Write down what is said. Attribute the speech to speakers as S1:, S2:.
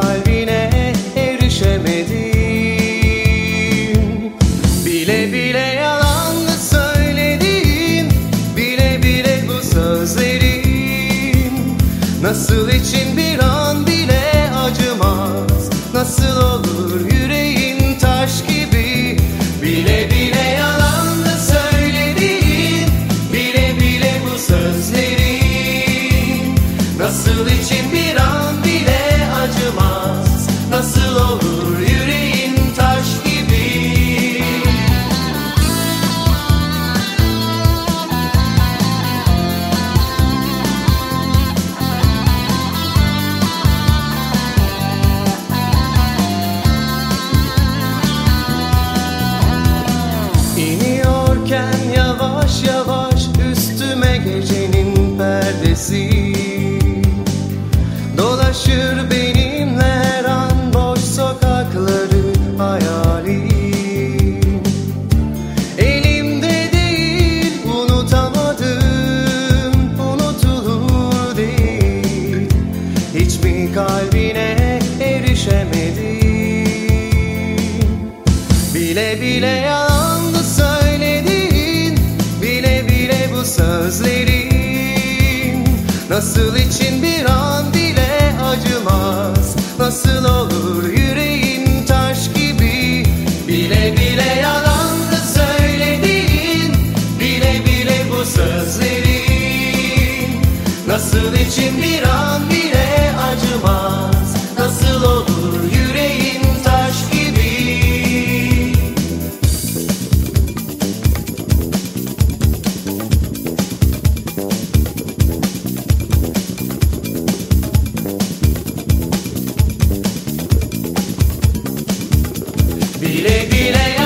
S1: kalbine erişemedim. Bile bile yalan söyledin Bile bile bu sözlerin. Nasıl için bir an bile acımaz Nasıl olur in your Bile bile yalandı söylediğin Bile bile bu sözlerin. Nasıl Dile, dile.